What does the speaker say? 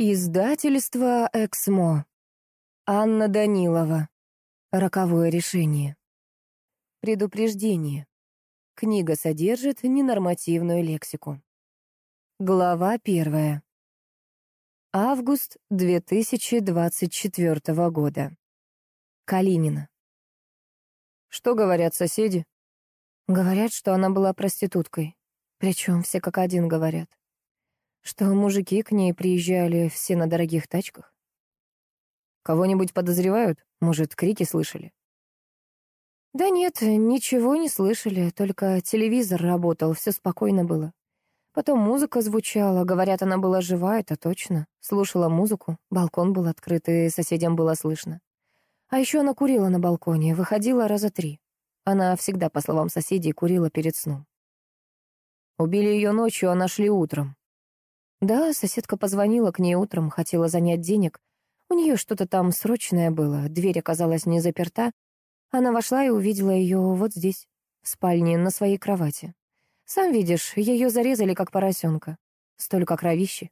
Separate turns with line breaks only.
Издательство «Эксмо». Анна Данилова. Роковое решение. Предупреждение. Книга содержит ненормативную лексику. Глава первая. Август 2024 года. Калинина. Что говорят соседи? Говорят, что она была проституткой. Причем все как один говорят. Что мужики к ней приезжали все на дорогих тачках? Кого-нибудь подозревают? Может, крики слышали? Да нет, ничего не слышали, только телевизор работал, все спокойно было. Потом музыка звучала, говорят, она была жива, это точно. Слушала музыку, балкон был открыт, и соседям было слышно. А еще она курила на балконе, выходила раза три. Она всегда, по словам соседей, курила перед сном. Убили ее ночью, а нашли утром. Да, соседка позвонила к ней утром, хотела занять денег. У нее что-то там срочное было, дверь оказалась не заперта. Она вошла и увидела ее вот здесь, в спальне, на своей кровати. Сам видишь, ее зарезали, как поросенка. Столько кровищи.